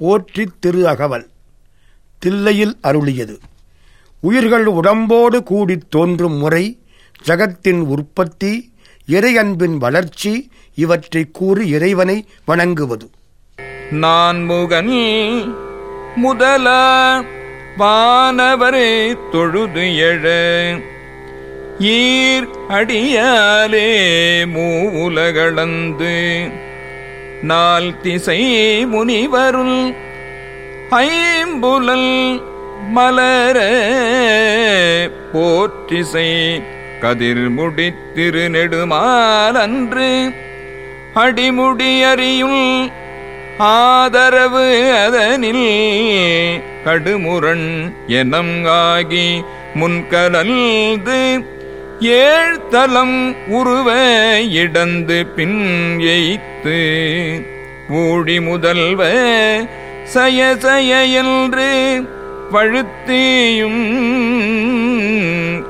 போற்றித் திரு அகவல். தில்லையில் அருளியது. உயிர்கள் உடம்போடு கூடித் தோன்றும் முறை ஜகத்தின் உற்பத்தி இறையன்பின் வளர்ச்சி இவற்றை கூறி இறைவனை வணங்குவது. நான் முகன் முதல வானவரை தொழுது எழ. ஈர் அடியாலே மூலகளந்து நால் திசை முனிவருள் ஐம்புலல் மலர போற்றிசை கதிர்முடி திருநெடுமாலன்று அடிமுடியறியுள் ஆதரவு அதனில் கடுமுரண் எனம் ஆகி முன்கலந்து ஏழ்தலம் உருவ இடந்து பின் எய்த்து. ஊழி முதல்வ சயசயன்று சய பழுத்தியும்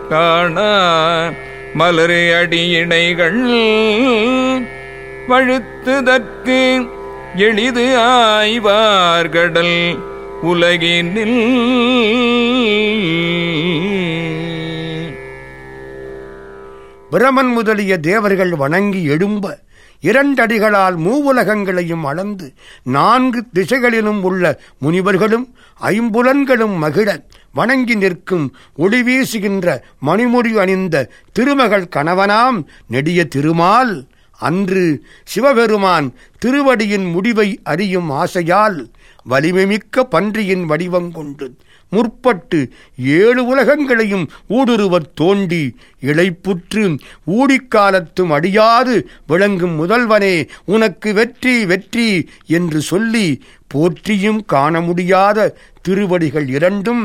காணா. மலரு அடியினைகள் பழுத்துதற்கு எளிது ஆய்வார்கடல் உலகினில். பிரமன் முதலிய தேவர்கள் வணங்கி எழும்ப இரண்டடிகளால் மூவுலகங்களையும் அளந்து நான்கு திசைகளிலும் உள்ள முனிவர்களும் ஐம்புலன்களும் மகிழ வணங்கி நிற்கும் ஒளி வீசுகின்ற மணிமுடி அணிந்த திருமகள் கணவனாம் நெடிய திருமால். அன்று சிவபெருமான் திருவடியின் முடிவை அறியும் ஆசையால் வலிமைமிக்க பன்றியின் வடிவம் கொண்டு முற்பட்டு ஏழு உலகங்களையும் ஊடுருவத் தோண்டி இழைப்புற்று ஊடிக்காலத்தும் அடியாது விளங்கும் முதல்வனே உனக்கு வெற்றி வெற்றி என்று சொல்லி போற்றியும் காண முடியாத திருவடிகள் இரண்டும்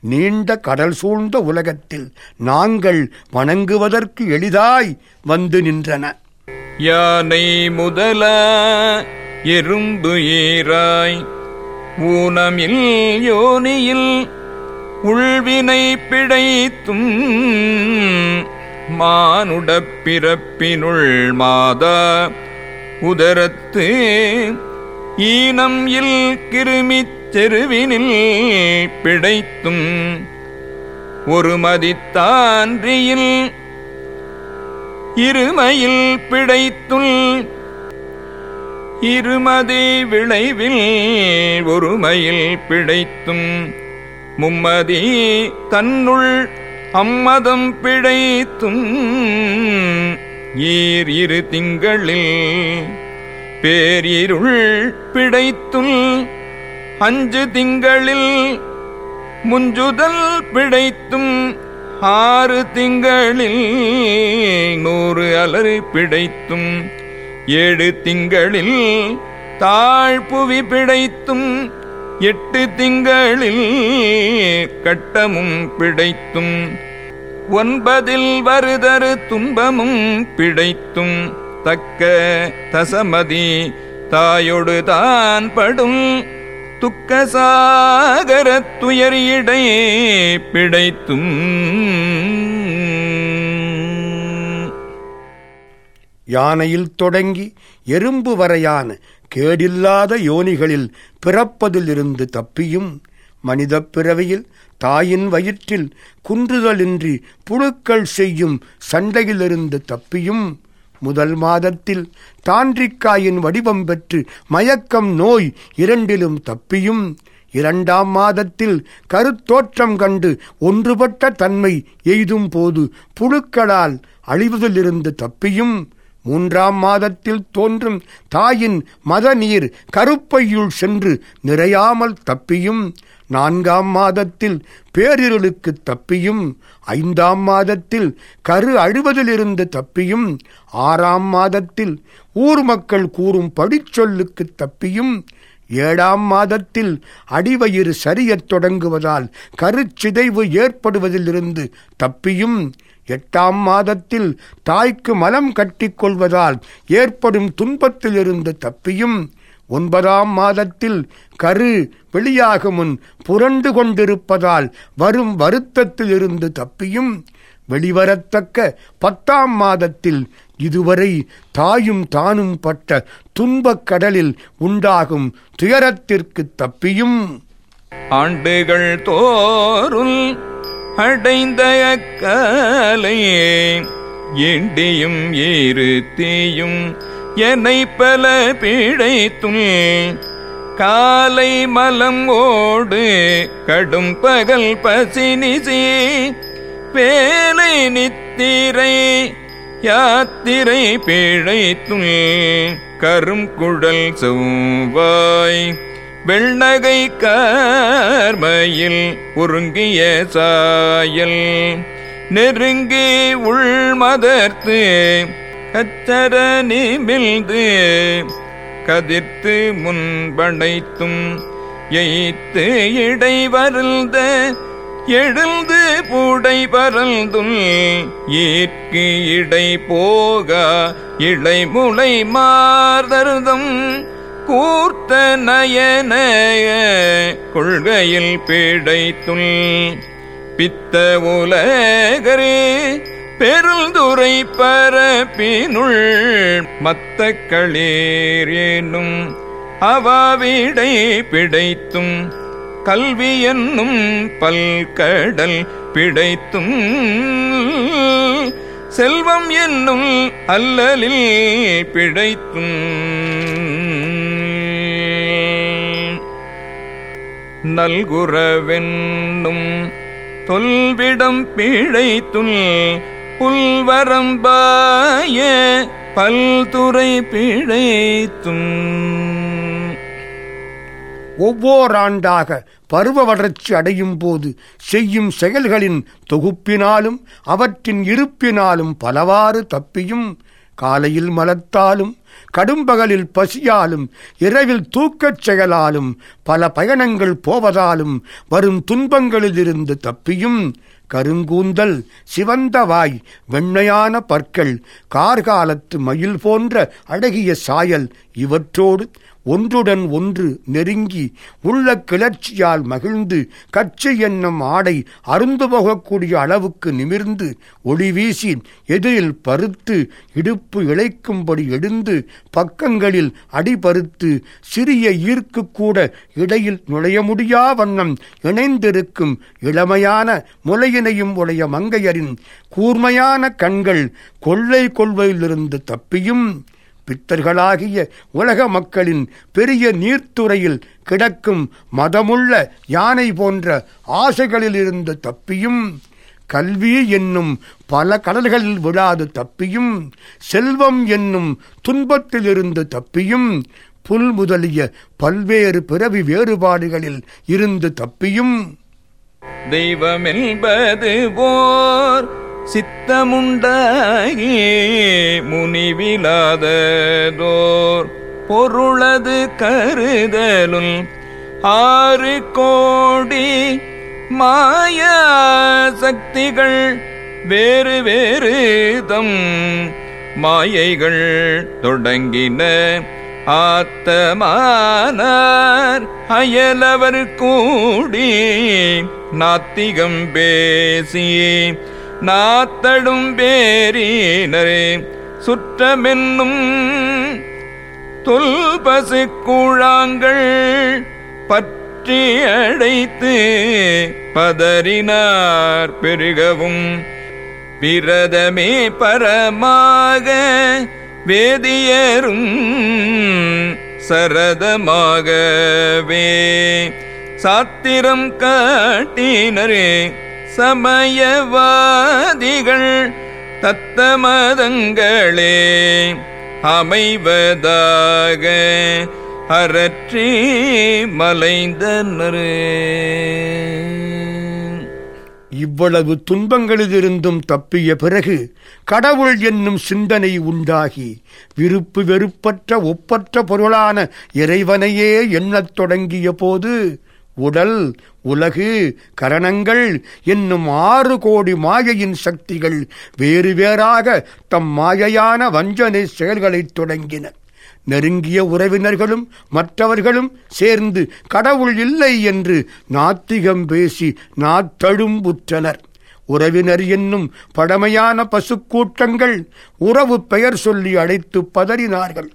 நீண்ட கடல் சூழ்ந்த உலகத்தில் நாங்கள் வணங்குவதற்கு எளிதாய் வந்து நின்றன. யானை முதல எறும்பு ஏராய் ஊனமில் யோனியில் உள்வினை பிழைத்தும் மானுட பிறப்பினுள் மாதா உதரத்து ஈனம் இல் கிருமிச் செருவினில் பிழைத்தும் ஒரு மதித்தான்றியில் இருமையில் பிழைத்துள் இருமதி விளைவில் ஒருமையில் பிழைத்தும் மும்மதி தன்னுள் அம்மதம் பிழைத்தும் ஈர் இரு திங்களில் பேரிருள் பிழைத்துள் அஞ்சு திங்களில் முஞ்சுதல் பிழைத்தும் ஆறு திங்களில் நூறு அலறு பிழைத்தும் ஏழு திங்களில் தாழ்புவி பிழைத்தும் எட்டு திங்களில் கட்டமும் பிழைத்தும் ஒன்பதில் வருதரு துன்பமும் பிழைத்தும் தக்க தசமதி தாயொடு தான் படும் துக்கசாகரத் துயர் இடை பிழைத்தும் யானையில் தொடங்கி எறும்பு வரையான கேடில்லாத யோனிகளில் பிறப்பதிலிருந்து தப்பியும் மனிதப் பிறவியில் தாயின் வயிற்றில் குன்றுதலின்றி புழுக்கள் செய்யும் சண்டையிலிருந்து தப்பியும் முதல் மாதத்தில் தாண்டிக்காயின் வடிவம் பெற்று மயக்கம் நோய் இரண்டிலும் தப்பியும் இரண்டாம் மாதத்தில் கருத்தோற்றம் கண்டு ஒன்றுபட்ட தன்மை எய்தும் போது புழுக்களால் அழிவதிலிருந்து தப்பியும் மூன்றாம் மாதத்தில் தோன்றும் தாயின் மத நீர் கருப்பையுள் சென்று நிறையாமல் தப்பியும். நான்காம் மாதத்தில் பேரிருளுக்கு தப்பியும். ஐந்தாம் மாதத்தில் கரு அழுவதிலிருந்து தப்பியும். ஆறாம் மாதத்தில் ஊர் மக்கள் கூறும் படிச்சொல்லுக்கு தப்பியும். ஏழாம் மாதத்தில் அடிவயிறு சரியத் தொடங்குவதால் கருச்சிதைவு ஏற்படுவதிலிருந்து தப்பியும். எட்டாம் மாதத்தில் தாய்க்கு மலம் கட்டிக்கொள்வதால் ஏற்படும் துன்பத்திலிருந்து தப்பியும். ஒன்பதாம் மாதத்தில் கரு வெளியாக முன் புரண்டு கொண்டிருப்பதால் வரும் வருத்தத்திலிருந்து தப்பியும். வெளிவரத்தக்க பத்தாம் மாதத்தில் இதுவரை தாயும் தானும் பட்ட துன்பக் கடலில் உண்டாகும் துயரத்திற்கு தப்பியும். ஆண்டுகள் தோறும் அடைந்த அக்காலையே எண்டியும் ஏறுத்தியும் என்னை பல பிழைத்தும் காலை மலம் ஓடு கடும் பகல் பசினிசி பேலை நித்திரை யாத்திரை பிழைத்தும் கரும் குடல் செவ்வாய் வெள்ளகை கார்மையில் உருங்கிய சாயல். நெருங்கி உள்மதர்த்து கச்சர நிமிழ்ந்து கதிர்த்து முன்படைத்தும் எய்த்து இடை வருந்த எழுந்து பூடை பரந்தும் ஈர்க்கு இடை போக இடைமுளை மார்தருதம் கூர்த்த நயன கொள்கையில் பிழைத்துள் பித்த உலகரே பெருந்துரை பரப்பினுள் மத்த களேரேனும் அவாவிடை பிடைத்தும் கல்வி என்னும் பல்கடல் பிடைத்தும் செல்வம் என்னும் அல்லலில் பிடைத்தும். நல்குறவென்னும் தொல்விடம் பிழைத்துள் புல்வரம்பாய பல்துறை பிழைத்தும். ஒவ்வோராண்டாக பருவ வளர்ச்சி அடையும் போது செய்யும் செயல்களின் தொகுப்பினாலும் அவற்றின் இருப்பினாலும் பலவாறு தப்பியும். காலையில் மலத்தாலும் கடும்பகலில் பசியாலும் இரவில் தூக்கச் செயலாலும் பல பயணங்கள் போவதாலும் வரும் துன்பங்களிலிருந்து தப்பியும் கருங்கூந்தல் சிவந்த வாய் வெண்மையான பற்கள் கார்காலத்து மயில் போன்ற அழகிய சாயல் இவற்றோடு ஒன்றுடன் ஒன்று நெருங்கி உள்ள கிளர்ச்சியால் மகிழ்ந்து கச்சை என்னும் ஆடை அருந்து போகக்கூடிய அளவுக்கு நிமிர்ந்து ஒளி வீசி எதிரில் பருத்து இடுப்பு இழைக்கும்படி எடுந்து பக்கங்களில் அடிபருத்து சிறிய ஈர்க்கு கூட இடையில் நுழைய முடியா வண்ணம் இணைந்திருக்கும் இளமையான முலையினையும் உடைய மங்கையரின் கூர்மையான கண்கள் கொள்ளை கொள்வையிலிருந்து தப்பியும். பித்தர்களாகிய உலக மக்களின் பெரிய நீர்த்துறையில் கிடக்கும் மதமுள்ள யானை போன்ற ஆசைகளிலிருந்து தப்பியும் கல்வி என்னும் பல கடல்களில் விழாது தப்பியும் செல்வம் என்னும் துன்பத்திலிருந்து தப்பியும் புல் முதலிய பல்வேறு பிறவி வேறுபாடுகளில் இருந்து தப்பியும். தெய்வமென்பது போர் சித்தமுண்டாகி முனிவிலாததோர் பொருளது கருதலுள் ஆறு கோடி மாயா சக்திகள் வேறு வேறு தம் மாயைகள் தொடங்கின ஆத்தமானார் அயலவர் கூடி நாத்திகம் பேசி நாத்தடும் பேரீனரே சுற்றமென்னும் தொல்பசு கூழாங்கள் பற்றி அடைத்து பதறினார் பெருகவும். பிரதமே பரமாக வேதியரும் சரதமாகவே. சாத்திரம் காட்டினரே சமயவாதிகள் தத்தமதங்களே அமைவதாக அரற்றி மலைந்தனர். இவ்வளவு துன்பங்களிலிருந்தும் தப்பிய பிறகு கடவுள் என்னும் சிந்தனை உண்டாகி விருப்பு வெறுப்பற்ற ஒப்பற்ற பொருளான இறைவனையே எண்ணத் தொடங்கிய போது உடல் உலகு கரணங்கள் என்னும் ஆறு கோடி மாயையின் சக்திகள் வேறு வேறாக தம் மாயையான வஞ்சனை செயல்களைத் தொடங்கின. நெருங்கிய உறவினர்களும் மற்றவர்களும் சேர்ந்து கடவுள் இல்லை என்று நாத்திகம் பேசி நாத்தழும்புற்றனர் உறவினர் என்னும் பழமையான பசுக்கூட்டங்கள் உறவு பெயர் சொல்லி அழைத்து பதறினார்கள்.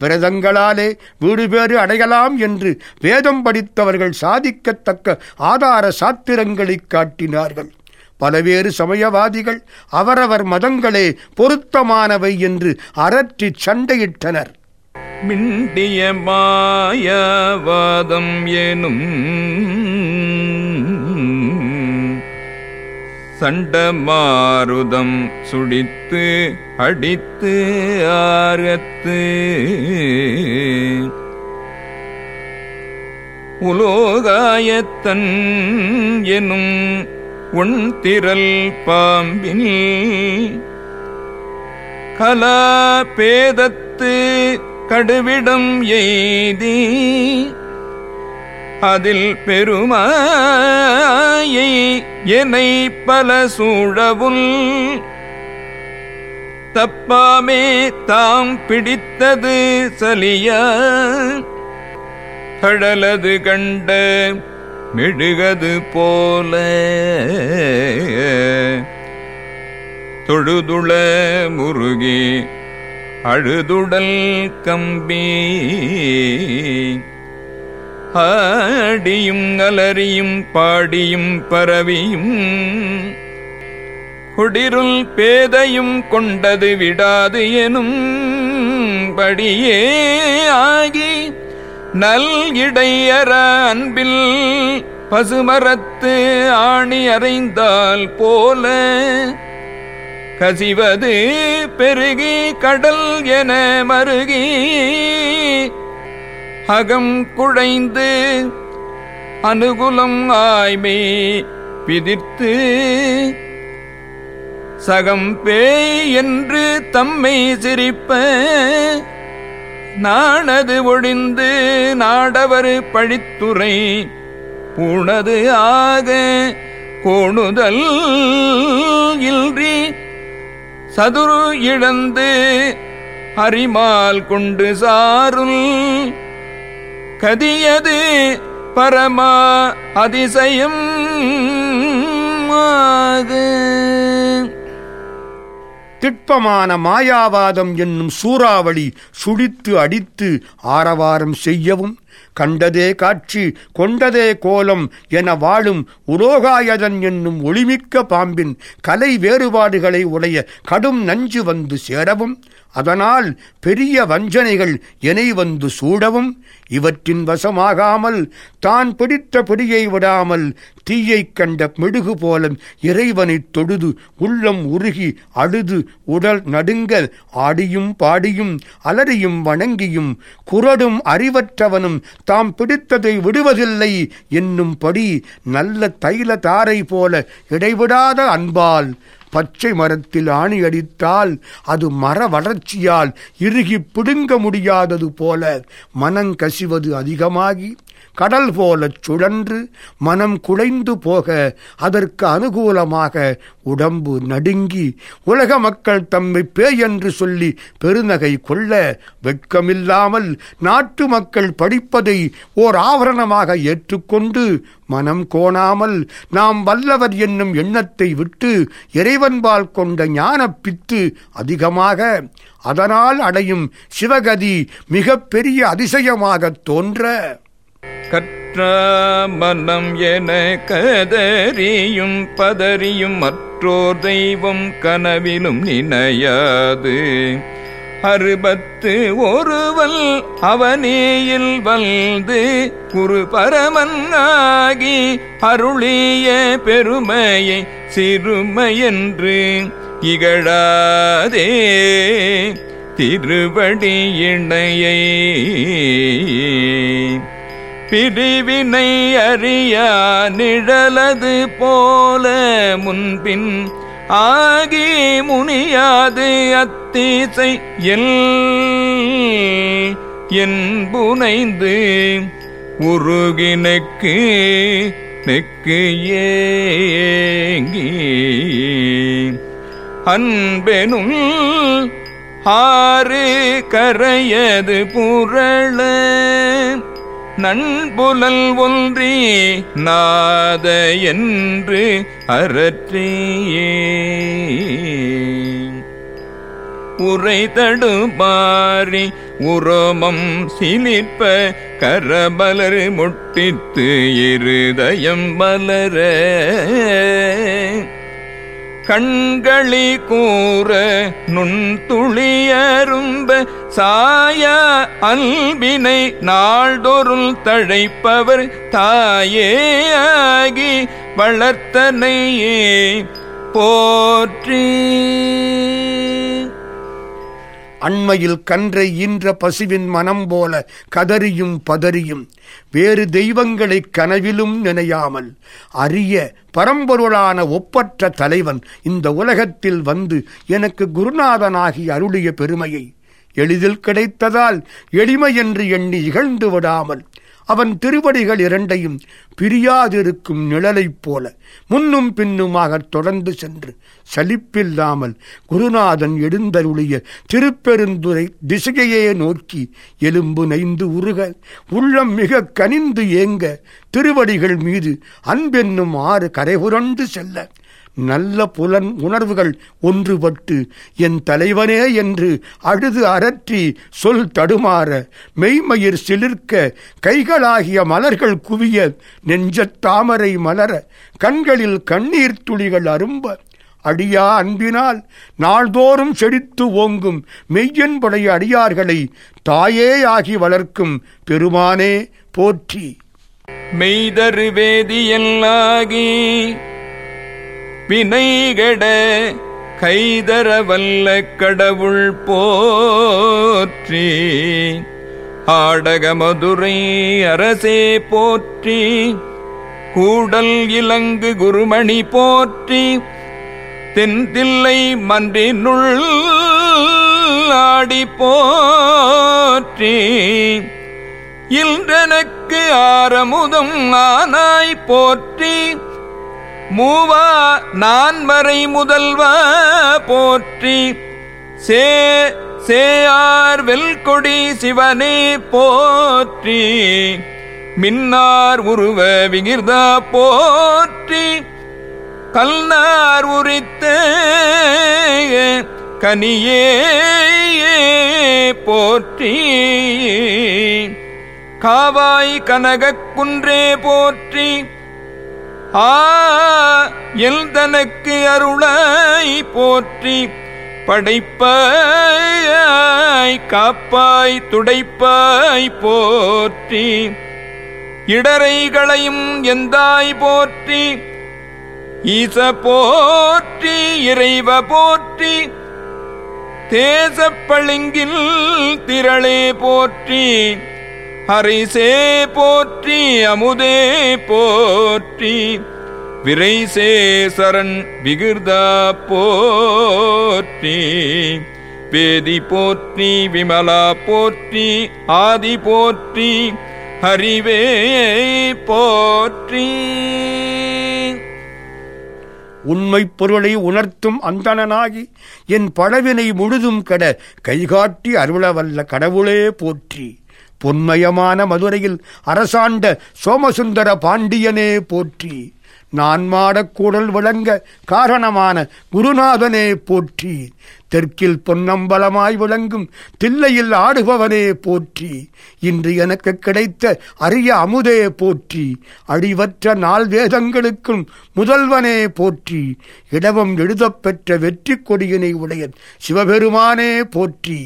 விரதங்களாலே வீடு பேறு அடையலாம் என்று வேதம் படித்தவர்கள் சாதிக்கத்தக்க ஆதார சாத்திரங்களைக் காட்டினார்கள். பலவேறு சமயவாதிகள் அவரவர் மதங்களே பொருத்தமானவை என்று அரற்றி சண்டையிட்டனர். மிண்டிய மாயவாதம் எனும் சண்டமாருதம் சுடித்து அடித்து ஆரத்து. உலோகாயத்தன் எனும் உண்திரல் பாம்பின் கலாபேதத்து கடுவிடம் எய்தி அதில் பெருமாயை என்னை பல சூழவுள். தப்பாமே தாம் பிடித்தது சலியா. கடலது கண்ட மெழுகது போல. தொழுதுள முருகி அழுதுடல் கம்பி. ஆடியும் அலறியும் பாடியும் பரவியும் குடிருள் பேதையும் கொண்டது விடாது எனும் படியே ஆகி நல் இடையற அன்பில் பசுமரத்து ஆணி அறைந்தால் போல கசிவது பெருகி கடல் என மருகி அகம் குழைந்து அனுகுலம் ஆய்மை பிதிர்த்து சகம் பேய் என்று தம்மை சிரிப்ப நாணது ஒழிந்து நாடவர் பழித்துறை பூணது ஆக கோணுதல் இன்றி சதுரு இழந்து அரிமால் கொண்டு சாருள். கதியது பரமா அதிசயம் திட்பமான மாயாவாதம் என்னும் சூறாவளி சுடித்து அடித்து ஆரவாரம் செய்யவும் கண்டதே காட்சி கொண்டதே கோலம் என வாழும் உலோகாயதன் என்னும் ஒளிமிக்க பாம்பின் கலை வேறுபாடுகளை உடைய கடும் நஞ்சு வந்து சேரவும் அதனால் பெரிய வஞ்சனைகள் எனை வந்து சூடவும். இவற்றின் வசமாகாமல் தான் பிடித்த பிடியை விடாமல் தீயைக் கண்ட மெழுகு போல இறைவனைத் தொழுது உள்ளம் உருகி அழுது உடல் நடுங்க ஆடியும் பாடியும் அலறியும் வணங்கியும் குரடும் அறிவற்றவனும் தாம் பிடித்ததை விடுவதில்லை என்னும்படி நல்ல தைல தாரை போல இடைவிடாத அன்பால் பச்சை மரத்தில் ஆணி அடித்தால் அது மர வளர்ச்சியால் இறுகி பிடுங்க முடியாதது போல மனங்கசிவது அதிகமாகி கடல் போலச் சுழன்று மனம் குழைந்து போக அதற்கு அனுகூலமாக உடம்பு நடுங்கி உலக மக்கள் தம்மை பேய் என்று சொல்லி பெருநகை கொள்ள வெட்கமில்லாமல் நாட்டு மக்கள் படிப்பதை ஓர் ஆவரணமாக ஏற்றுக்கொண்டு மனம் கோணாமல் நாம் வல்லவர் என்னும் எண்ணத்தை விட்டு இறைவன்பால் கொண்ட ஞானப்பித்து அதிகமாக அதனால் அடையும் சிவகதி மிக பெரிய அதிசயமாகத் தோன்ற கற்ற மனம் என கதறியும் பதறியும் மற்றோர் தெய்வம் கனவிலும் நினையாது. அறுபத்து ஒருவல் அவனேயில் வந்து குரு பரமன்னாகி அருளிய பெருமையை சிறுமையென்று இகழாதே. திருவடி இணையை பிரிவினை அறியா நிழலது போல முன்பின் ஆகி முனியாது அத்தீசை எல் என்புனைந்து உருகினக்கு நெக்கு ஏங்கி. அன்பெனும் ஆறு கரையது புரள நண்புலல் ஒன்றி நாத என்று அறற்றியே. உரை தடுமாறி உரோமம் சிலிர்ப்ப கரபலர் முட்டித்து இருதயம் பலர கண்களி கூற நுண்துளியரும்ப சாய அல்பினை நாள்தொருள் தழைப்பவர் தாயே ஆகி வளர்த்தனையே போற்றி. அண்மையில் கன்றை ஈன்ற பசுவின் மனம் போல கதறியும் பதறியும். வேறு தெய்வங்களைக் கனவிலும் நினையாமல் அரிய பரம்பொருளான ஒப்பற்ற தலைவன் இந்த உலகத்தில் வந்து எனக்கு குருநாதனாகி அருளிய பெருமையை எளிதில் கிடைத்ததால் எளிமை என்று எண்ணி இகழ்ந்து விடாமல் அவன் திருவடிகள் இரண்டையும் பிரியாதிருக்கும் நிழலைப் போல முன்னும் பின்னுமாக தொடர்ந்து சென்று சலிப்பில்லாமல் குருநாதன் எழுந்தருளிய திருப்பெருந்துரை திசையையே நோக்கி எலும்பு நைந்து உருக உள்ளம் மிக கனிந்து ஏங்க திருவடிகள் மீது அன்பென்னும் ஆறு கரைபுரண்டு செல்ல. நல்ல புலன் உணர்வுகள் ஒன்றுபட்டு என் தலைவனே என்று அழுது அரற்றி சொல் தடுமாற மெய்மயிர் சிலிர்க்க கைகளாகிய மலர்கள் குவிய நெஞ்சத் தாமரை மலர கண்களில் கண்ணீர் துளிகள் அரும்ப அடியா அன்பினால் நாள்தோறும் செழித்து ஓங்கும் மெய்யன்புடைய அடியார்களை தாயேயாகி வளர்க்கும் பெருமானே போற்றி. மெய்தரு வேதியல்லாகி வினைகட கைதரவல்ல கடவுள் போற்றி. ஆடக மதுரை அரசே போற்றி. கூடல் இலங்கு குருமணி போற்றி. தென்தில்லை மன்றினுள் ஆடி போற்றி. இன்றனக்கு ஆரமுதம் ஆனாய் போற்றி. மூவா நான்மறை முதல்வா போற்றி. சே சேயார் வெல்கொடி சிவனே போற்றி. மின்னார் உருவ விகிர்தா போற்றி. கல்நார் உரித்த கனியே போற்றி. காவாய் கனகக் குன்றே போற்றி. ஆ எல்தனக்கு அருளாய் போற்றி படைப்பாய் காப்பாய் துடைப்பாய் போற்றி. இடரைகளையும் எந்தாய் போற்றி? ஈச போற்றி இறைவ போற்றி. தேசப்பளிங்கில் திரளே போற்றி. ஹரிசே போற்றி அமுதே போற்றி. விரைசே சரண் விகிர்தா போற்றி. வேதி போற்றி விமலா போற்றி ஆதி போற்றி ஹரிவே போற்றி. உண்மைப் பொருளை உணர்த்தும் அந்தணனாகி என் படவினை முழுதும் கட கைகாட்டி அருளவல்ல கடவுளே போற்றி. பொன்மயமான மதுரையில் அரசாண்ட சோமசுந்தர பாண்டியனே போற்றி. நான் மாடக்கூடல் விளங்க காரணமான குருநாதனே போற்றி. தெற்கில் பொன்னம்பலமாய் விளங்கும் தில்லையில் ஆடுபவனே போற்றி. இன்று எனக்கு கிடைத்த அரிய அமுதே போற்றி. அடிவற்ற நாள் வேதங்களுக்கும் முதல்வனே போற்றி. இடவம் எழுதப்பெற்ற வெற்றி கொடியினை உடைய சிவபெருமானே போற்றி.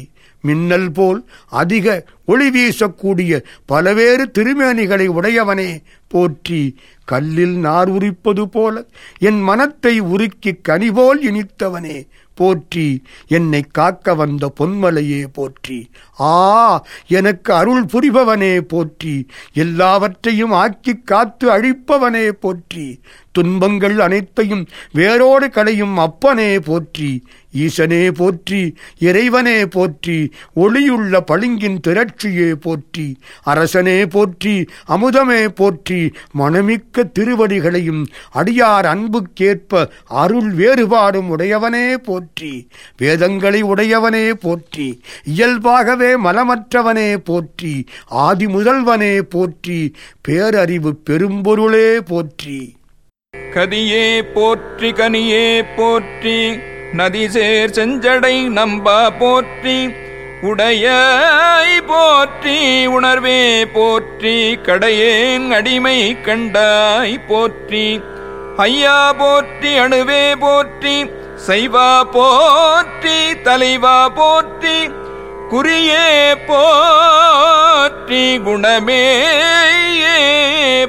மின்னல் போல் அதிக ஒளி வீசக்கூடிய பலவேறு திருமேனிகளை உடையவனே. போற்றி கல்லில் நார் உரிப்பது போல என் மனத்தை உருக்கி கனிபோல் இனித்தவனே. போற்றி என்னை காக்க வந்த பொன்மலையே போற்றி. ஆ எனக்கு அருள் புரிபவனே போற்றி. எல்லாவற்றையும் ஆக்கிக் காத்து அழிப்பவனே போற்றி. துன்பங்கள் அனைத்தையும் வேரோடு களையும் அப்பனே போற்றி ஈசனே போற்றி இறைவனே போற்றி ஒளியுள்ள பளிங்கின் திரட்சியே போற்றி அரசனே போற்றி அமுதமே போற்றி மனமிக்க திருவடிகளையும் அடியார் அன்புக்கேற்ப அருள் வேறுபாடும் உடையவனே போற்றி வேதங்களை உடையவனே போற்றி இயல்பாகவே மலமற்றவனே போற்றி ஆதி முதல்வனே போற்றி பேரறிவு பெரும்பொருளே போற்றி. கதியே போற்றி கனியே போற்றி. நதிசேர் செஞ்சடை நம்பா போற்றி. உடையாய் போற்றி உணர்வே போற்றி. கடையேன் அடிமை கண்டாய் போற்றி. ஐயா போற்றி அணுவே போற்றி. செய்வா போற்றி தலைவா போற்றி. குறியே போற்றி குணமே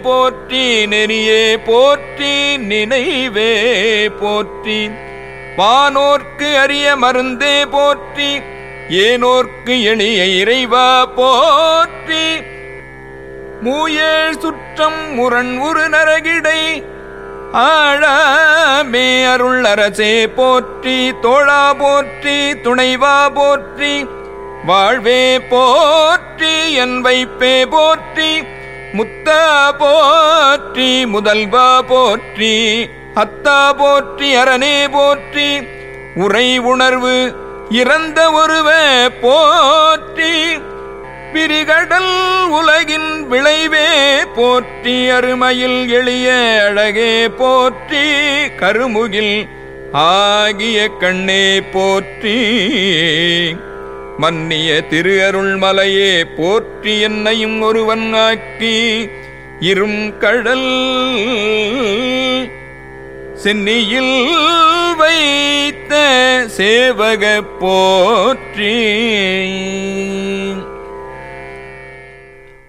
போற்றி நெறியே போற்றி நினைவே போற்றி வானோர்க்கு அரிய மருந்தே போற்றி ஏனோர்க்கு எளிய இறைவா போற்றி மூயேழ் சுற்றம் முரண் உரு நரகிடை ஆழமே அருள் அரசே போற்றி தோழா போற்றி துணைவா போற்றி வாழ்வே போற்றி என் வைப்பே போற்றி முத்தா போற்றி முதல்வா போற்றி அத்தா போற்றி அரணே போற்றி உரை உணர்வு இறந்த ஒருவ போற்றி பிரிகடல் உலகின் விளைவே போற்றி அருமையில் எளிய அழகே போற்றி கருமுகில் ஆகிய கண்ணே போற்றி. மன்னிய திரு அருள்மலையே போற்றி என்னையும் ஒருவன் ஆக்கி இரும் கடல் சென்னியில் வைத்த சேவக போற்றி.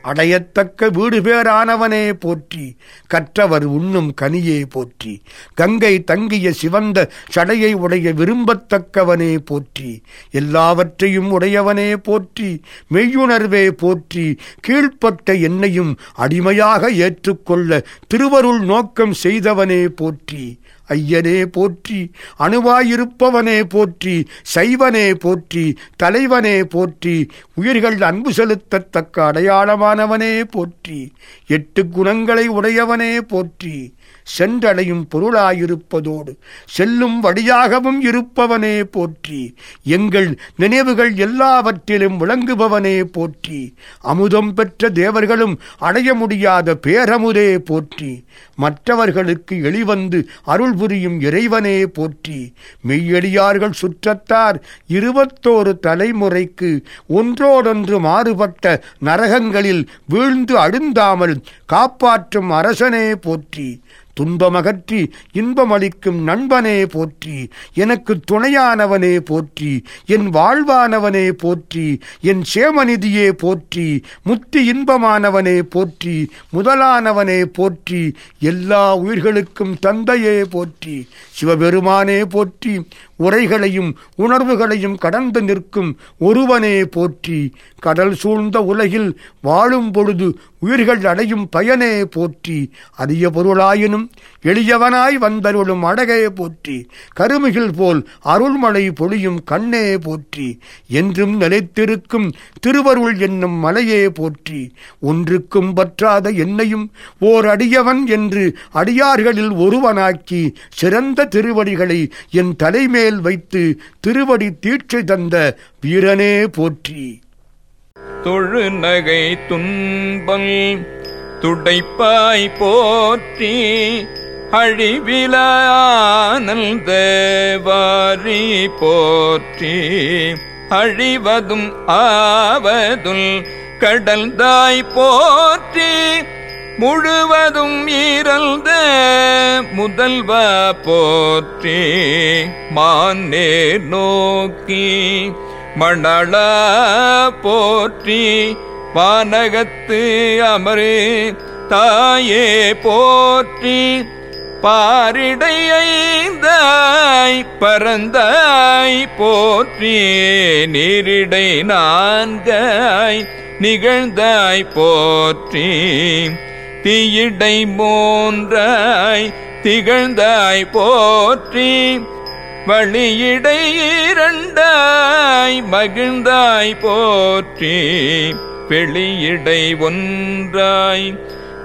அடையத்தக்க வீடு பேரானவனே போற்றி கற்றவர் உண்ணும் கனியே போற்றி கங்கை தங்கிய சிவந்த சடையை உடைய விரும்பத்தக்கவனே போற்றி எல்லாவற்றையும் உடையவனே போற்றி மெய்யுணர்வே போற்றி கீழ்ப்பட்ட என்னையும் அடிமையாக ஏற்றுக்கொள்ள திருவருள் நோக்கம் செய்தவனே போற்றி. ஐயனே போற்றி அணுவாயிருப்பவனே போற்றி சைவனே போற்றி தலைவனே போற்றி உயிர்கள் அன்பு செலுத்தத்தக்க அடையாளமானவனே போற்றி எட்டு குணங்களை உடையவனே போற்றி. சென்றடையும் பொருளாயிருப்பதோடு செல்லும் வழியாகவும் இருப்பவனே போற்றி. எங்கள் நினைவுகள் எல்லாவற்றிலும் விளங்குபவனே போற்றி. அமுதம் பெற்ற தேவர்களும் அடைய முடியாத பேரமுதே போற்றி. மற்றவர்களுக்கு எளிவந்து அருள் புரியும் இறைவனே போற்றி. மெய்யடியார்கள் சுற்றத்தார் இருபத்தோரு தலைமுறைக்கு ஒன்றோடொன்று மாறுபட்ட நரகங்களில் வீழ்ந்து அழுந்தாமல் காப்பாற்றும் அரசனே போற்றி. துன்பமகற்றி இன்பமளிக்கும் நண்பனே போற்றி. எனக்கு துணையானவனே போற்றி. என் வாழ்வானவனே போற்றி. என் சேமநிதியே போற்றி. முத்தி இன்பமானவனே போற்றி. முதலானவனே போற்றி. எல்லா உயிர்களுக்கும் தந்தையே போற்றி. சிவபெருமானே போற்றி. உரைகளையும் உணர்வுகளையும் கடந்து நிற்கும் ஒருவனே போற்றி. கடல் சூழ்ந்த உலகில் வாழும் பொழுது உயிர்கள் அடையும் பயனே போற்றி. அரிய பொருளாயினும் எளியவனாய் வந்தருளும் அடகே போற்றி. கருமிகில் போல் அருள்மழை பொழியும் கண்ணே போற்றி. என்றும் நிலைத்திருக்கும் திருவருள் என்னும் மலையே போற்றி. ஒன்றுக்கும் பற்றாத என்னையும் ஓர் அடியவன் என்று அடியார்களில் ஒருவனாக்கி சிறந்த திருவடிகளை என் தலைமேல் வைத்து திருவடி தீட்சை தந்த வீரனே போற்றி. தொழு நகை துன்பல் துடைப்பாய் போற்றி அழிவில வாரி போற்றி. அழிவதும் ஆவதும் கடல்தாய் போற்றி முழுவதும் ஈரல்த முதல்வ போற்றி மான்னே நோக்கி மணளா போற்றி பானகத்து அமரு தாயே போற்றி. பாரிடை பரந்தாய் போற்றி. நீரிடை நான்காய் நிகழ்ந்தாய் போற்றி. தீயிடை போன்றாய் திகழ்ந்தாய் போற்றி வழியிடை இரண்டாய் மகிழ்ந்தாய் போற்றி வெளியிடை ஒன்றாய்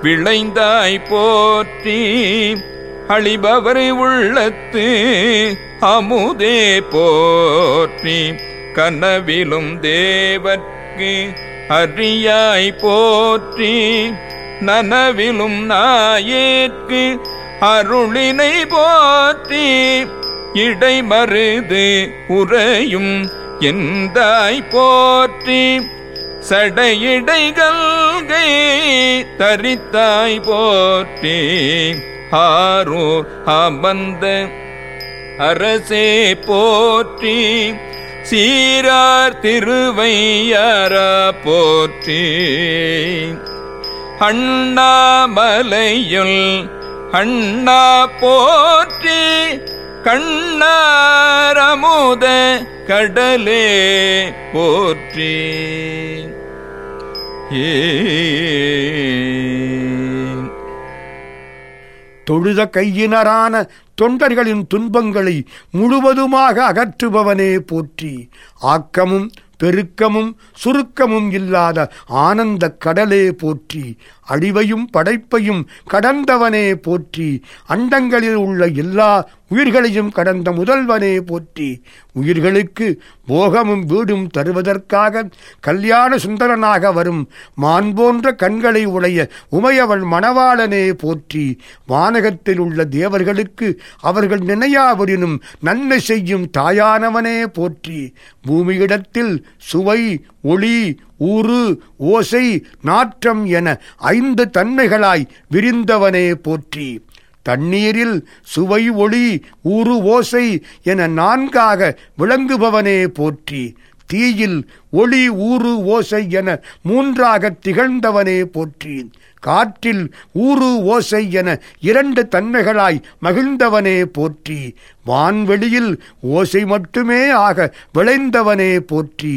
விளைந்தாய் போற்றி. அழிபவர் உள்ளத்து அமுதே போற்றி கனவிலும் தேவர்க்கு அறியாய் போற்றி. நனவிலும் நாயேற்கு அருளினை போற்றி இடைமருது உறையும் எந்தாய் போற்றி சடையிடைகள்கை தரித்தாய் போற்றி. ஆரோ அமந்த அரசே போற்றி சீரார் திருவையாரா போற்றி. அண்ணாமலையுள் அண்ணா போற்றி கண்ணாரமுத கடலே போற்றி. ஏ தொழுத கையினரான தொண்டர்களின் துன்பங்களை முழுவதுமாக அகற்றுபவனே போற்றி. ஆக்கமும் பெருக்கமும் சுருக்கமும் இல்லாத ஆனந்த கடலே போற்றி அழிவையும் படைப்பையும் கடந்தவனே போற்றி. அண்டங்களில் உள்ள எல்லா உயிர்களையும் கடந்த முதல்வனே போற்றி. உயிர்களுக்கு போகமும் வீடும் தருவதற்காக கல்யாண சுந்தரனாக வரும் மான் போன்ற கண்களை உடைய உமையவள் மணவாளனே போற்றி. வானகத்தில் உள்ள தேவர்களுக்கு அவர்கள் நினையாவரினும் நன்மை செய்யும் தாயானவனே போற்றி. பூமியிடத்தில் சுவை ஒளி ஊறு ஓசை நாற்றம் என ஐந்து தன்மைகளாய் விரிந்தவனே போற்றி. தண்ணீரில் சுவை ஒளி ஊறு ஓசை என நான்காக விளங்குபவனே போற்றி. தீயில் ஒளி ஊறு ஓசை என மூன்றாக திகழ்ந்தவனே போற்றி. காற்றில் ஊறு ஓசை என இரண்டு தன்மைகளாய் மகிழ்ந்தவனே போற்றி. வான்வெளியில் ஓசை மட்டுமே ஆக விளைந்தவனே போற்றி.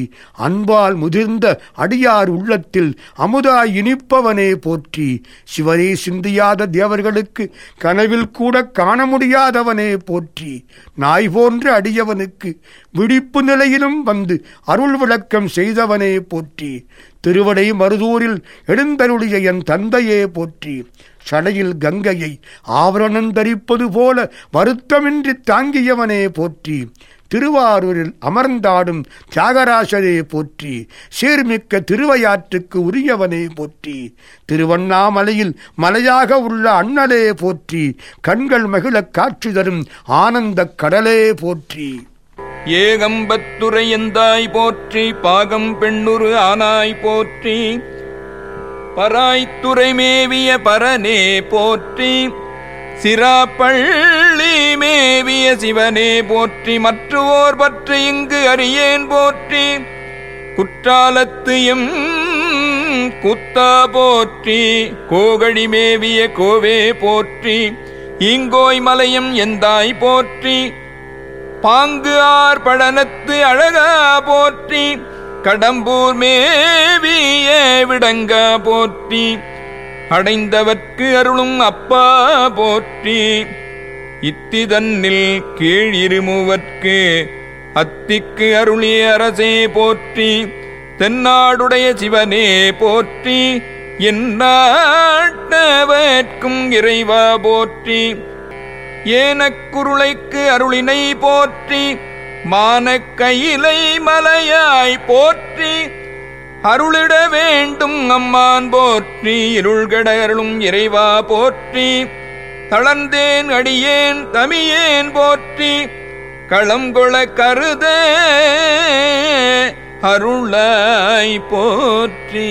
அன்பால் முதிர்ந்த அடியார் உள்ளத்தில் அமுதாய் இனிப்பவனே போற்றி. சிவரே சிந்தியாத தேவர்களுக்கு கனவில் கூட காண முடியாதவனே போற்றி. நாய் போன்ற அடியவனுக்கு விழிப்பு நிலையிலும் வந்து அருள் விளக்கம் செய்தவனே போற்றி. திருவடை மருதூரில் எழுந்தருளிய என் தந்தையே போற்றி. சடையில் கங்கையை ஆவரணம் தரிப்பது போல வருத்தமின்றி தாங்கியவனே போற்றி. திருவாரூரில் அமர்ந்தாடும் தியாகராசரே போற்றி. சீர்மிக்க திருவையாற்றுக்கு உரியவனே போற்றி. திருவண்ணாமலையில் மலையாக உள்ள அண்ணலே போற்றி. கண்கள் மகிழக் காட்சி தரும் ஆனந்தக் கடலே போற்றி. ஏகம்பத்துரை எந்தாய் போற்றி பாகம் பெண்ணுரு ஆனாய் போற்றி. பராய்த்துறை மேவிய பரனே போற்றி. சிராப்பள்ளி மேவிய சிவனே போற்றி. மற்றுவோர் பற்றி இங்கு அறியேன் போற்றி. குற்றாலத்தையும் குத்தா போற்றி. கோகழி மேவிய கோவே போற்றி. இங்கோய் மலையம் எந்தாய் போற்றி. பாங்கு ஆர் பழனத்து அழகா போற்றி கடம்பூர் மேவிய விடங்க போற்றி. அடைந்தவர்க்கு அருளும் அப்பா போற்றி. இத்திதன்னில் கீழ் இருமுவர்க்கு அத்திக்கு அருளிய அரசே போற்றி. தென்னாடுடைய சிவனே போற்றி. என்னாட்டவர்க்கும் இறைவா போற்றி. ஏனக்குருளைக்கு அருளினை போற்றி மானக் கையிலை மலையாய் போற்றி அருளிட வேண்டும் அம்மான் போற்றி இருள்கட அருளும் இறைவா போற்றி தளர்ந்தேன் அடியேன் தமியேன் போற்றி களங்கொள கருத அருளாய் போற்றி.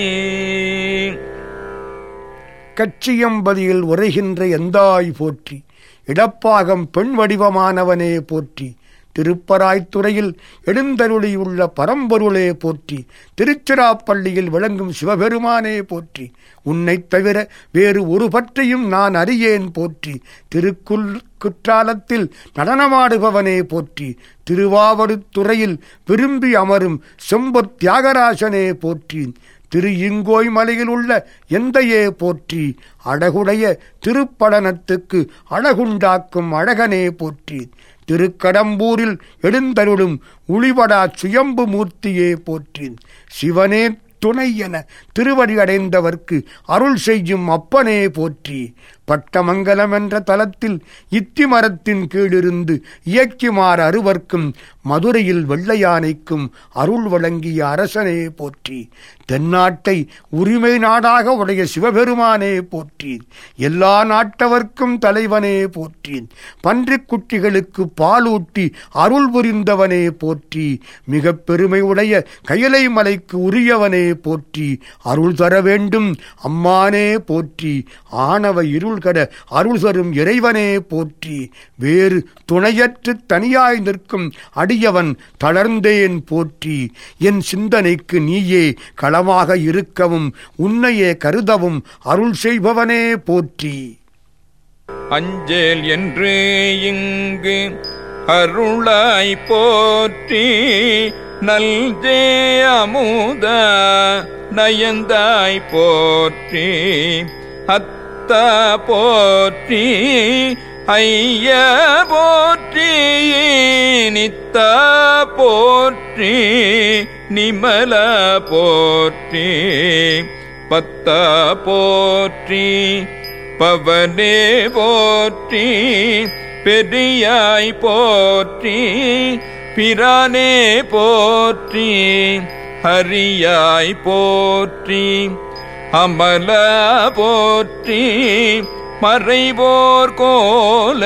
கச்சியம்பதியில் உரைகின்ற எந்தாய் போற்றி? இடப்பாகம் பெண் வடிவமானவனே போற்றி. திருப்பராய்த்துறையில் எழுந்தருளியுள்ள பரம்பொருளே போற்றி. திருச்சிராப்பள்ளியில் விளங்கும் சிவபெருமானே போற்றி. உன்னைத் தவிர வேறு ஒரு பற்றியும் நான் அறியேன் போற்றி. திருக்குள் குற்றாலத்தில் நடனமாடுபவனே போற்றி. திருவாவடுத்துறையில் விரும்பி அமரும் செம்பொத் தியாகராசனே போற்றி. திரு இங்கோய் மலையில் உள்ள எந்தையே போற்றி அழகுடைய திருப்படனத்துக்கு அழகுண்டாக்கும் அழகனே போற்றி. திருக்கடம்பூரில் எழுந்தருளும் உளிவடா சுயம்பு மூர்த்தியே போற்றி. சிவனே துணை என திருவடி அடைந்தவர்க்கு அருள் செய்யும் அப்பனே போற்றி. பட்டமங்கலம் என்ற தலத்தில் இத்தி மரத்தின் கீழிருந்து இயக்கிமார் அறுவர்க்கும் மதுரையில் வெள்ளையானைக்கும் அருள் வழங்கிய அரசனே போற்றி. தென்னாட்டை உரிமை நாடாக உடைய சிவபெருமானே போற்றி. எல்லா நாட்டவர்க்கும் தலைவனே போற்றி. பன்றிக் குட்டிகளுக்கு பாலூட்டி அருள் புரிந்தவனே போற்றி. மிக பெருமை உடைய கையலை மலைக்கு உரியவனே போற்றி. அருள் தர வேண்டும் அம்மானே போற்றி. ஆணவ இருள் கட அருள் தரும் இறைவனே போற்றி. வேறு துணையற்று தனியாய் நிற்கும் அடியவன் தளர்ந்தேன் போற்றி. என் சிந்தனைக்கு நீயே களமாக இருக்கவும் உன்னையே கருதவும் அருள் செய்பவனே போற்றி. அஞ்சேல் என்று இங்கு அருளாய் போற்றி. நல்ஜே அமுத நயந்தாய் போற்றி. அத்த போற்றி ஐய போற்றி நித்த போற்றி நிமல போற்றி பத்த போற்றி பவனே போற்றி பெரியாய் போற்றி பிரானே போற்றி ஹரியாய் போற்றி அமல போற்றி மறைவோர் கோல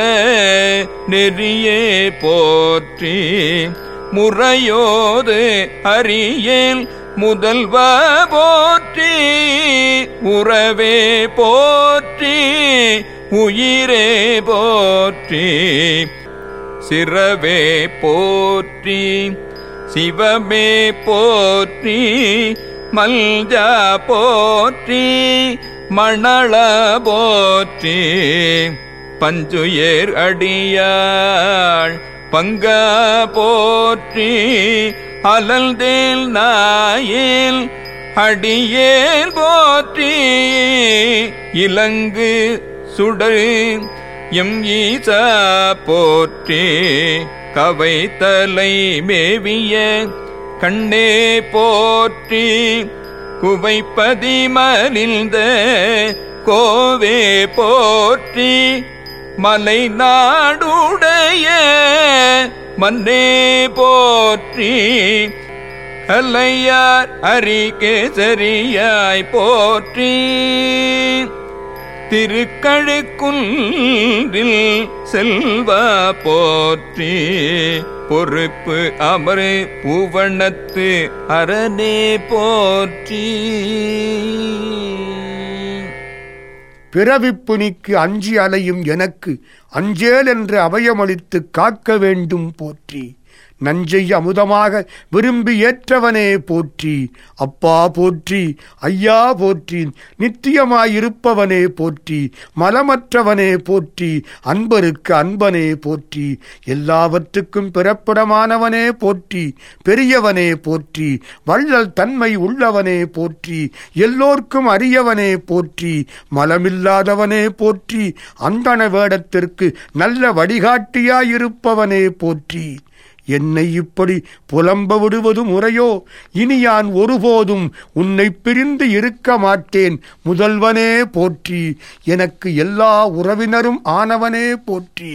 நெறியே போற்றி. முறையோது அறியேல் முதல்வ போற்றி. உறவே போற்றி உயிரே போற்றி. சிறவே போற்றி சிவமே போற்றி. மல்ஜ போற்றி மணள போற்றி. பஞ்சுயர் அடியாள் பங்க போற்றி. அலல்தேல் நாயில் அடியேல் போற்றி. இலங்கு சுடர் எம் ஈசா போற்றி. கவைத்தலை மேவிய கண்ணே போற்றி குவைப்பதி மலிந்த கோவே போற்றி மலை நாடுடைய மன்னே போற்றி கல்லையார் சரியாய் போற்றி. திருக்கழுக்குன்றில் செல்வா போற்றி பொறுப்பு அமரே பூவண்ணத்து அரணே போற்றி. பிறவிப்புனிக்கு அஞ்சி அலையும் எனக்கு அஞ்சேல் என்று அபயமளித்து காக்க வேண்டும் போற்றி. நஞ்சை அமுதமாக விரும்பி ஏற்றவனே போற்றி. அப்பா போற்றி ஐயா போற்றி நித்தியமாயிருப்பவனே போற்றி மலமற்றவனே போற்றி அன்பருக்கு அன்பனே போற்றி எல்லாவற்றுக்கும் பிறப்பிடமானவனே போற்றி பெரியவனே போற்றி வள்ளல் தன்மை உள்ளவனே போற்றி எல்லோர்க்கும் அறியவனே போற்றி மலமில்லாதவனே போற்றி அந்தண வேடத்திற்கு நல்ல வழிகாட்டியாயிருப்பவனே போற்றி. என்னை இப்படி புலம்ப விடுவது முறையோ? இனி யான் ஒருபோதும் உன்னை பிரிந்து இருக்க மாட்டேன். முதல்வனே போற்றி எனக்கு எல்லா உறவினரும் ஆனவனே போற்றி.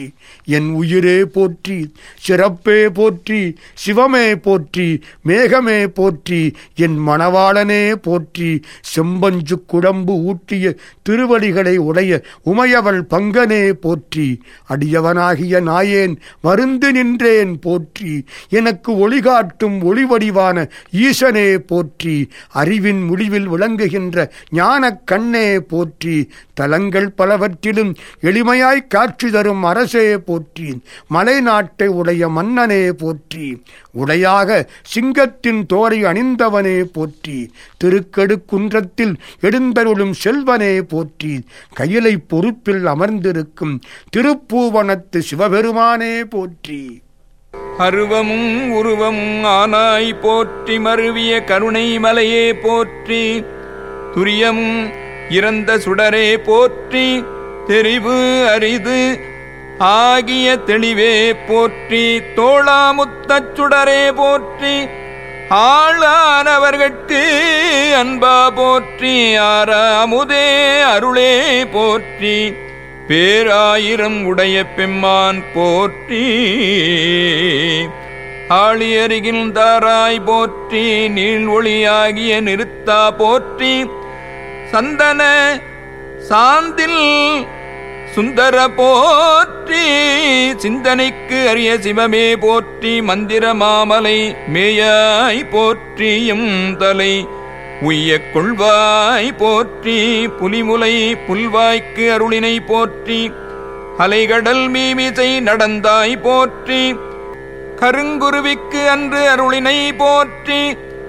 என் உயிரே போற்றி சிறப்பே போற்றி சிவமே போற்றி மேகமே போற்றி என் மணவாளனே போற்றி. செம்பஞ்சு குடம்பு ஊட்டிய திருவடிகளை உடைய உமையவள் பங்கனே போற்றி. அடியவனாகிய நாயேன் மருந்து நின்றேன் போற்றி. எனக்கு ஒளிகாட்டும் ஒளிவடிவான ஈசனே போற்றி அறிவின் முடிவில் விளங்குகின்ற ஞானக் கண்ணே போற்றி தலங்கள் பலவற்றிலும் எளிமையாய் காட்சி தரும் அரசே போற்றி மலை நாட்டை உடைய மன்னனே போற்றி உடையாக சிங்கத்தின் தோரை அணிந்தவனே போற்றி திருக்கெடுக்குன்றத்தில் எழுந்தருளும் செல்வனே போற்றி கையிலை பொறுப்பில் அமர்ந்திருக்கும் திருப்பூவனத்து சிவபெருமானே போற்றி. அருவமும் உருவமும் ஆனாய் போற்றி மருவிய கருணை மலையே போற்றி. துரியமும் இறந்த சுடரே போற்றி. தெரிவு அரிது ஆகிய தெளிவே போற்றி. தோளாமுத்தச் சுடரே போற்றி. ஆளானவர்கட்கு அன்பா போற்றி. ஆறாமுதே அருளே போற்றி. பேராயிரம் உடைய பெம்மான் போற்றி ஆளியருகில் தாராய் போற்றி நீள் ஒளியாகிய நிறுத்தா போற்றி சந்தன சாந்தில் சுந்தர போற்றி சிந்தனைக்கு அரிய சிவமே போற்றி மந்திர மாமலை மேயாய் போற்றியும் தலை உய்யக் கொள்வாய் போற்றி புலிமுலை புல்வாய்க்கு அருளினை போற்றி அலைகடல் மீமிசை நடந்தாய் போற்றி கருங்குருவிக்கு அன்று அருளினை போற்றி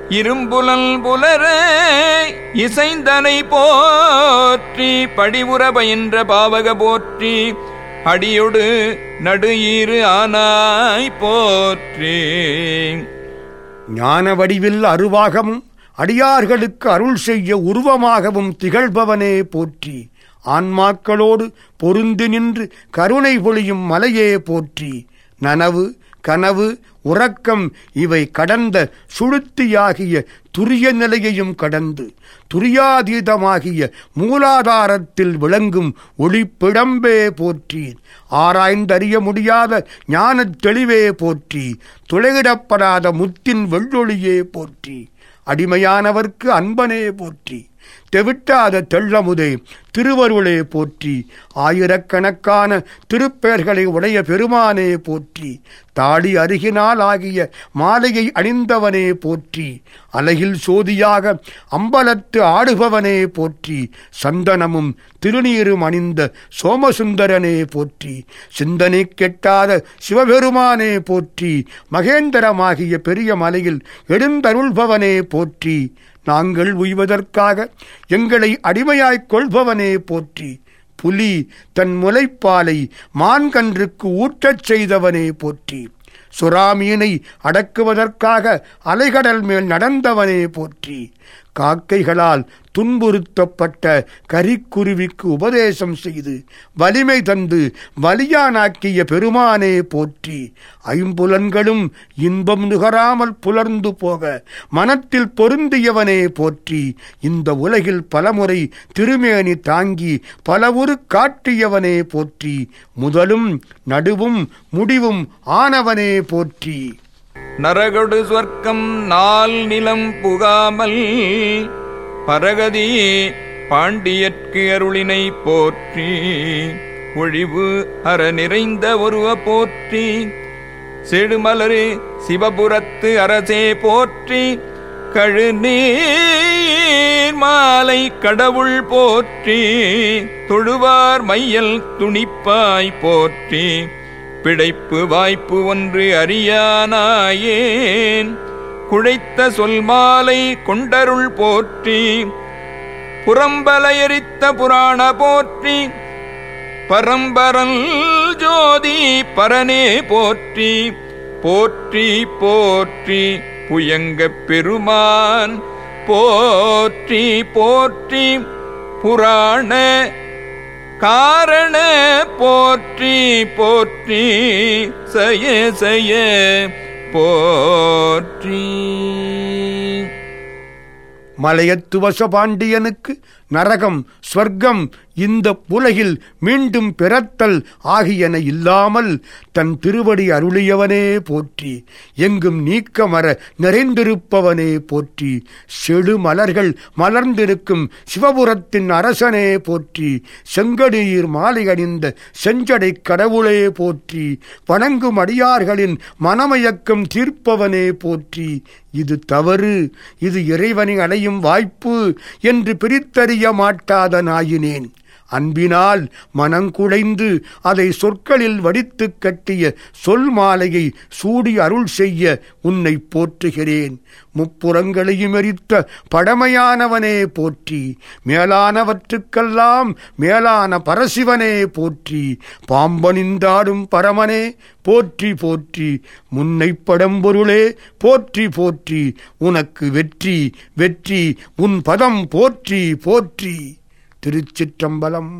இரும்புலல் புலர இசைந்தனை போற்றி படிவுற பயின்ற பாவக போற்றி அடியொடு நடு ஈறு ஆனாய் போற்றி. ஞான வடிவில் அருவாகம் அடியார்களுக்கு அருள் செய்ய உருவமாகவும் திகழ்பவனே போற்றி. ஆன்மாக்களோடு பொருந்து நின்று கருணை பொழியும் மலையே போற்றி. நனவு கனவு உறக்கம் இவை கடந்த சுழுத்தியாகிய துரிய நிலையையும் கடந்து துரியாதீதமாகிய மூலாதாரத்தில் விளங்கும் ஒளிப்பிடம்பே போற்றி. ஆராய்ந்தறிய முடியாத ஞானத் தெளிவே போற்றி. துளையிடப்படாத முத்தின் வெள்ளொளியே போற்றி. அடிமையானவர்க்கு அன்பனே போற்றி. தெவிட்டாத தெள்ளமுதே திருவருளே போற்றி. ஆயிரக்கணக்கான திருப்பெயர்களை உடைய பெருமானே போற்றி. தாடி அருகினால் ஆகிய மாலையை அணிந்தவனே போற்றி. அலகில் சோதியாக அம்பலத்து ஆடுபவனே போற்றி. சந்தனமும் திருநீரும் அணிந்த சோமசுந்தரனே போற்றி. சிந்தனை கெட்டாத சிவபெருமானே போற்றி. மகேந்திரமாகிய பெரிய மலையில் எழுந்தருள்பவனே போற்றி. நாங்கள் உய்வதற்காக எங்களை அடிமையாய்க் கொள்பவனே போற்றி. புலி தன் முலைப்பாலை மான்கன்றுக்கு ஊற்றச் செய்தவனே போற்றி. சுறாமீனை அடக்குவதற்காக அலைகடல் மேல் நடந்தவனே போற்றி. காக்கைகளால் துன்புறுத்தப்பட்ட கரிக்குருவிக்கு உபதேசம் செய்து வலிமை தந்து வலியானாக்கிய பெருமானே போற்றி. ஐம்புலன்களும் இன்பம் நுகராமல் புலர்ந்து போக மனத்தில் பொருந்தியவனே போற்றி. இந்த உலகில் பலமுறை திருமேனி தாங்கி பலவுரு காட்டியவனே போற்றி. முதலும் நடுவும் முடிவும் ஆனவனே போற்றி. நரகொடு சொர்க்கம் நாள் நிலம் புகாமல் பரகதி பாண்டியற்கு அருளினை போற்றி ஒழிவு அற நிறைந்த ஒருவ போற்றி செடுமலரு சிவபுரத்து அரசே போற்றி கழுநீர் மாலை கடவுள் போற்றி தொழுவார் மையல் துணிப்பாய் போற்றி பிழைப்பு வாய்ப்பு ஒன்று அறியானாயேன். குழைத்த சொல் மாலை கொண்டருள் போற்றி. புறம்பலையரித்த புராண போற்றி. பரம்பரல் ஜோதி பரனே போற்றி. போற்றி போற்றி புயங்கப் பெருமான். போற்றி போற்றி புராண காரண போற்றி போற்றி செய்ய செய்ய போற்றி. மலையத்துவச பாண்டியனுக்கு நரகம் ஸ்வர்க்கம் இந்த உலகில் மீண்டும் பிறத்தல் ஆகியன இல்லாமல் தன் திருவடி அருளியவனே போற்றி எங்கும் நீக்கமர நிறைந்திருப்பவனே போற்றி செடு மலர்கள் மலர்ந்திருக்கும் சிவபுரத்தின் அரசனே போற்றி செங்கடியீர் மாலை அணிந்த செஞ்சடை கடவுளே போற்றி வணங்கும் அடியார்களின் மனமயக்கம் தீர்ப்பவனே போற்றி. இது தவறு இது இறைவனை அடையும் வாய்ப்பு என்று பிரித்தறிய மாட்டாத நாயினேன் அன்பினால் மனங்குடைந்து அதை சொற்களில் வடித்துக் கட்டிய சொல் மாலையை சூடி அருள் செய்ய உன்னை போற்றுகிறேன். முப்புறங்களையும் எரித்த பழமையானவனே போற்றி மேலானவற்றுக்கெல்லாம் மேலான பரசிவனே போற்றி பாம்பனிந்தாடும் பரமனே போற்றி போற்றி முன்னை படம்பொருளே போற்றி போற்றி உனக்கு வெற்றி வெற்றி உன் பதம் போற்றி போற்றி. திருச்சிற்றம்பலம்